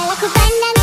早くバナナ